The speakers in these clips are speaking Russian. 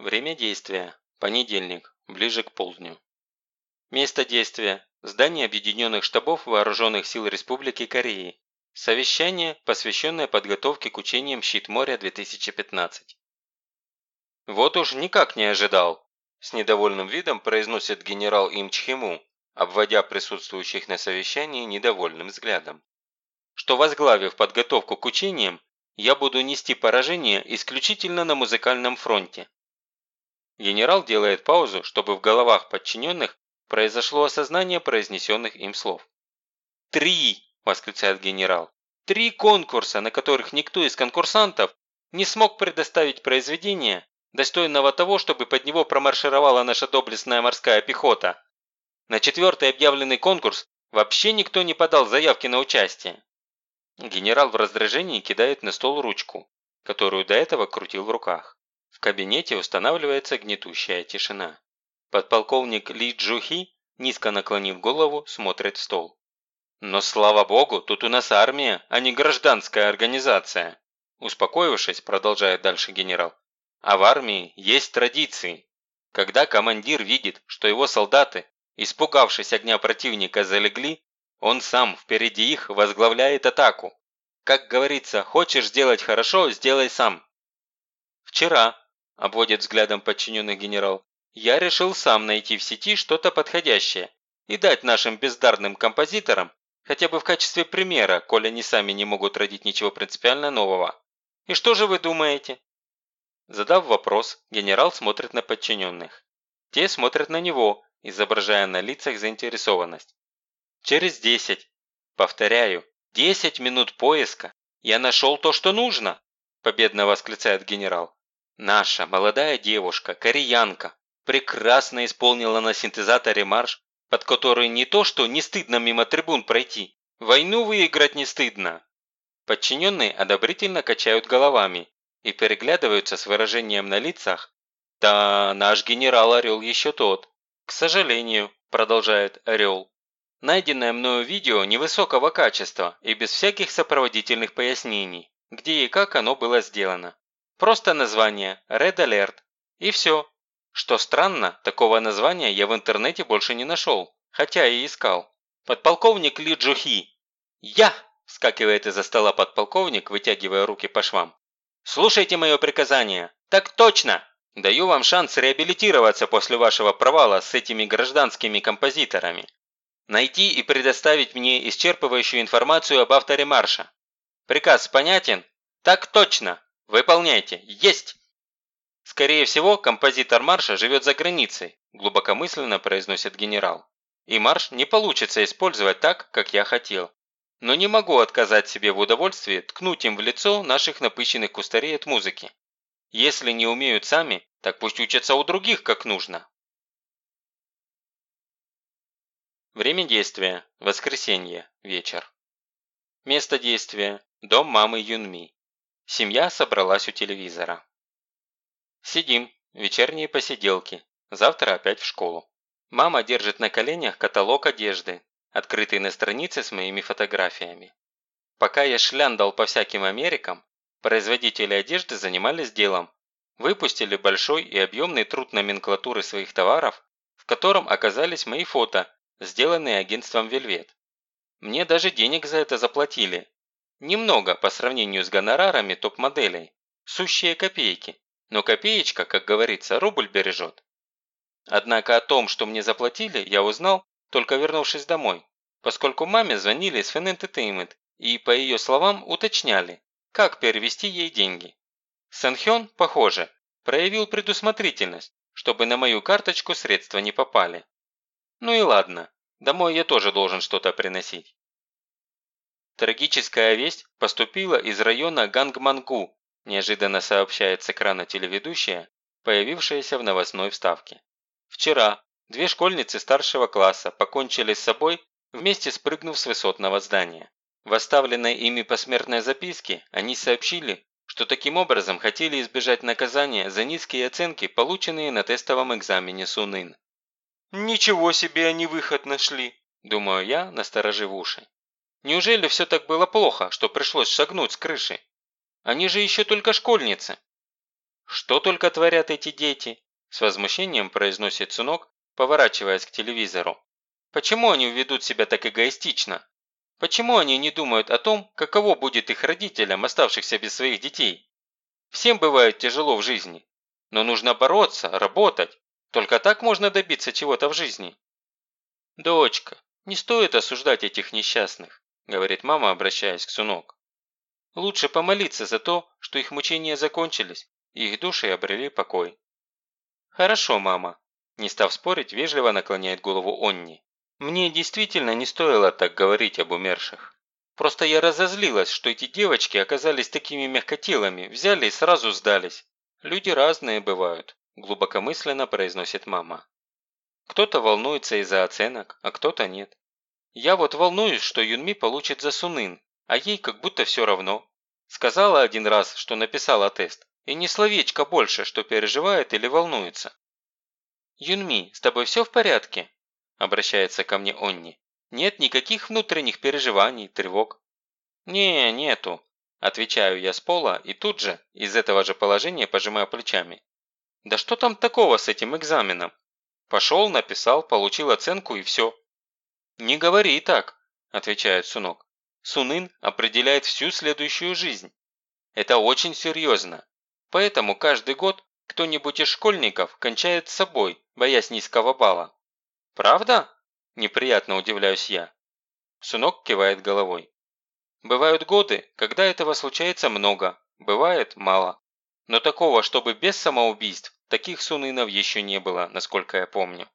Время действия. Понедельник. Ближе к полдню. Место действия. Здание Объединенных штабов Вооруженных сил Республики Кореи. Совещание, посвященное подготовке к учениям «Щит моря-2015». «Вот уж никак не ожидал», – с недовольным видом произносит генерал Им Чхему, обводя присутствующих на совещании недовольным взглядом. «Что возглавив подготовку к учениям, я буду нести поражение исключительно на музыкальном фронте. Генерал делает паузу, чтобы в головах подчиненных произошло осознание произнесенных им слов. «Три!» – восклицает генерал. «Три конкурса, на которых никто из конкурсантов не смог предоставить произведение, достойного того, чтобы под него промаршировала наша доблестная морская пехота. На четвертый объявленный конкурс вообще никто не подал заявки на участие». Генерал в раздражении кидает на стол ручку, которую до этого крутил в руках. В кабинете устанавливается гнетущая тишина. Подполковник Ли Джухи, низко наклонив голову, смотрит в стол. «Но слава богу, тут у нас армия, а не гражданская организация!» Успокоившись, продолжает дальше генерал. «А в армии есть традиции. Когда командир видит, что его солдаты, испугавшись огня противника, залегли, он сам впереди их возглавляет атаку. Как говорится, хочешь сделать хорошо – сделай сам. Вчера, обводит взглядом подчиненный генерал, я решил сам найти в сети что-то подходящее и дать нашим бездарным композиторам хотя бы в качестве примера, коли они сами не могут родить ничего принципиально нового. И что же вы думаете? Задав вопрос, генерал смотрит на подчиненных. Те смотрят на него, изображая на лицах заинтересованность. Через 10, повторяю, 10 минут поиска я нашел то, что нужно, победно восклицает генерал. Наша молодая девушка, кореянка, прекрасно исполнила на синтезаторе марш, под который не то что не стыдно мимо трибун пройти, войну выиграть не стыдно. Подчиненные одобрительно качают головами и переглядываются с выражением на лицах. Да, наш генерал Орел еще тот. К сожалению, продолжает Орел. Найденное мною видео невысокого качества и без всяких сопроводительных пояснений, где и как оно было сделано. Просто название Red Alert. И все. Что странно, такого названия я в интернете больше не нашел, хотя и искал. Подполковник Ли Джухи. «Я!» – вскакивает из-за стола подполковник, вытягивая руки по швам. «Слушайте мое приказание!» «Так точно!» «Даю вам шанс реабилитироваться после вашего провала с этими гражданскими композиторами. Найти и предоставить мне исчерпывающую информацию об авторе марша. Приказ понятен?» «Так точно!» «Выполняйте! Есть!» «Скорее всего, композитор марша живет за границей», глубокомысленно произносит генерал. «И марш не получится использовать так, как я хотел. Но не могу отказать себе в удовольствии ткнуть им в лицо наших напыщенных кустарей от музыки. Если не умеют сами, так пусть учатся у других как нужно». Время действия. Воскресенье. Вечер. Место действия. Дом мамы Юнми. Семья собралась у телевизора. Сидим, вечерние посиделки. Завтра опять в школу. Мама держит на коленях каталог одежды, открытый на странице с моими фотографиями. Пока я шляндал по всяким Америкам, производители одежды занимались делом. Выпустили большой и объемный труд номенклатуры своих товаров, в котором оказались мои фото, сделанные агентством Вельвет. Мне даже денег за это заплатили, Немного по сравнению с гонорарами топ-моделей. Сущие копейки. Но копеечка, как говорится, рубль бережет. Однако о том, что мне заплатили, я узнал, только вернувшись домой. Поскольку маме звонили из Fan Entertainment и, по ее словам, уточняли, как перевести ей деньги. Санхён, похоже, проявил предусмотрительность, чтобы на мою карточку средства не попали. Ну и ладно, домой я тоже должен что-то приносить. Трагическая весть поступила из района Гангмангу, неожиданно сообщает с экрана телеведущая, появившаяся в новостной вставке. Вчера две школьницы старшего класса покончили с собой, вместе спрыгнув с высотного здания. В оставленной ими посмертной записке они сообщили, что таким образом хотели избежать наказания за низкие оценки, полученные на тестовом экзамене Сунын. «Ничего себе они выход нашли!» – думаю я, насторожив уши. Неужели все так было плохо, что пришлось шагнуть с крыши? Они же еще только школьницы. Что только творят эти дети? С возмущением произносит сынок, поворачиваясь к телевизору. Почему они ведут себя так эгоистично? Почему они не думают о том, каково будет их родителям, оставшихся без своих детей? Всем бывает тяжело в жизни. Но нужно бороться, работать. Только так можно добиться чего-то в жизни. «Дочка, не стоит осуждать этих несчастных», говорит мама, обращаясь к сынок. «Лучше помолиться за то, что их мучения закончились, и их души обрели покой». «Хорошо, мама», не став спорить, вежливо наклоняет голову Онни. «Мне действительно не стоило так говорить об умерших. Просто я разозлилась, что эти девочки оказались такими мягкотелыми, взяли и сразу сдались. Люди разные бывают», глубокомысленно произносит мама. Кто-то волнуется из-за оценок, а кто-то нет. Я вот волнуюсь, что Юнми получит за Сунын, а ей как будто все равно. Сказала один раз, что написала тест, и ни словечко больше, что переживает или волнуется. «Юнми, с тобой все в порядке?» – обращается ко мне Онни. «Нет никаких внутренних переживаний, тревог?» «Не, нету», – отвечаю я с пола и тут же, из этого же положения, пожимаю плечами. «Да что там такого с этим экзаменом? Пошел, написал, получил оценку и все». «Не говори так», – отвечает Сунок. «Сунын определяет всю следующую жизнь. Это очень серьезно. Поэтому каждый год кто-нибудь из школьников кончает с собой, боясь низкого балла. «Правда?» – неприятно удивляюсь я. Сынок кивает головой. Бывают годы, когда этого случается много, бывает мало. Но такого, чтобы без самоубийств, таких сунынов еще не было, насколько я помню.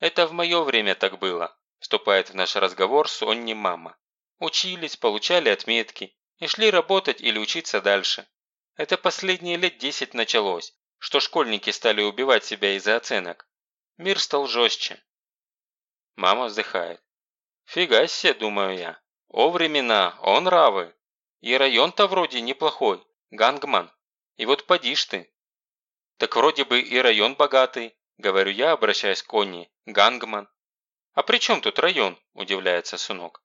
Это в мое время так было, вступает в наш разговор Сонни мама. Учились, получали отметки и шли работать или учиться дальше. Это последние лет десять началось, что школьники стали убивать себя из-за оценок. Мир стал жестче. Мама вздыхает. Фига себе, думаю я. О времена, о нравы. И район-то вроде неплохой, Гангман. И вот поди ж ты. Так вроде бы и район богатый, говорю я, обращаясь к Конни. Гангман. А при чем тут район, удивляется сынок.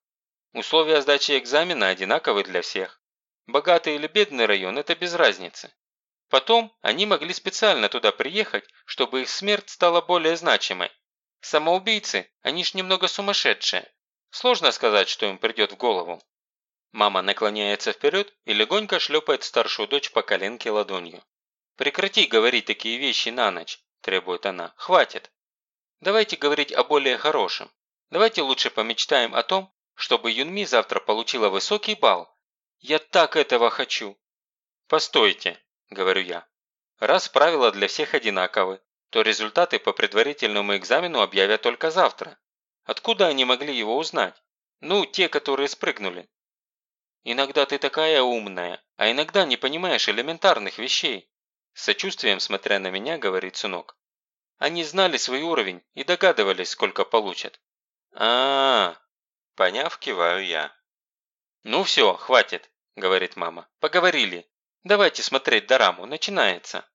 Условия сдачи экзамена одинаковы для всех. Богатый или бедный район – это без разницы. Потом они могли специально туда приехать, чтобы их смерть стала более значимой. Самоубийцы, они ж немного сумасшедшие. Сложно сказать, что им придет в голову. Мама наклоняется вперед и легонько шлепает старшую дочь по коленке ладонью. «Прекрати говорить такие вещи на ночь», – требует она. «Хватит. Давайте говорить о более хорошем. Давайте лучше помечтаем о том, чтобы Юнми завтра получила высокий балл, я так этого хочу!» «Постойте», – говорю я. «Раз правила для всех одинаковы, то результаты по предварительному экзамену объявят только завтра. Откуда они могли его узнать? Ну, те, которые спрыгнули». «Иногда ты такая умная, а иногда не понимаешь элементарных вещей», с сочувствием смотря на меня, говорит сынок. Они знали свой уровень и догадывались, сколько получат. а, -а, -а поняв, киваю я. «Ну все, хватит. – говорит мама. «Поговорили. Давайте смотреть дораму. Начинается».